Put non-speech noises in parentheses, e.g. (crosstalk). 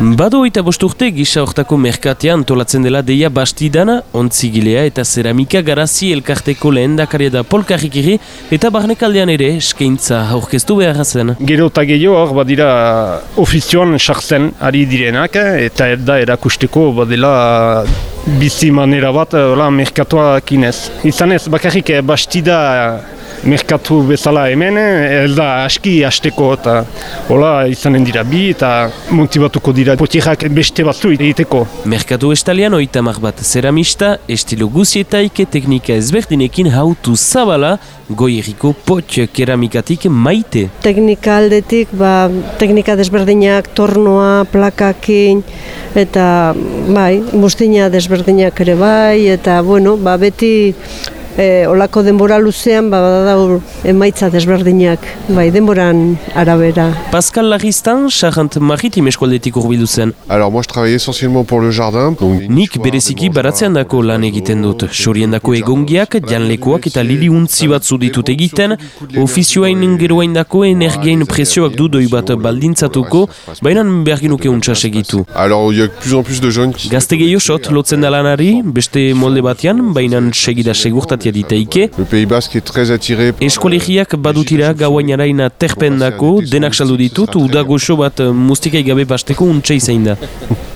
Bado eta bosturte gisa hortako merkatean tolatzen dela deia bastidana, ontzigilea eta zeramika garazi elkarteko lehen dakaria da polkarrikiri eta barnekaldean ere eskaintza aurkeztu behar zen. Gero eta gehiago badira ofizioan sartzen ari direnak eta da erakusteko badela bizi manera bat ola, merkatoa kinez. Izan ez bakarrik bastida merkatu bezala hemen, ez da aski hasteko eta hola izanen dira bi eta montibatuko dira potierak beste batzu egiteko. Merkatu estalian oitamak bat zeramista, estilo guzietaik teknika ezberdinekin hautu zabala goieriko pot keramikatik maite. Teknika aldetik, ba, teknika desberdinak, tornoa, plakakin, eta bai, mustina desberdinak ere bai, eta bueno, ba, beti e, olako denbora luzean ba, badau emaitza desberdinak, bai, denboran arabera. Pascal Lagistan, Charant Maritim eskualdetik urbildu zen. Alors, moi, je travaille essentiellement pour le jardin. Donc, Nik bereziki baratzean dako lan egiten dut. Sorien dako egongiak, janlekoak eta liliuntzi batzu ditut egiten, ofizioain geroain dako energiain presioak du doi bat baldintzatuko, baina behar ginuke untsas egitu. Alors, il y a de plus en plus de jeunes qui... Gazte gehiosot, lotzen da lanari, beste molde batean, baina segida segurtatia diteike. Le Pays Basque est très attiré. Eskolegiak badutira gauainaraina terpendako, denak saldu ditut, udagoxo bat mustikai gabe basteko untsa izain da. (laughs)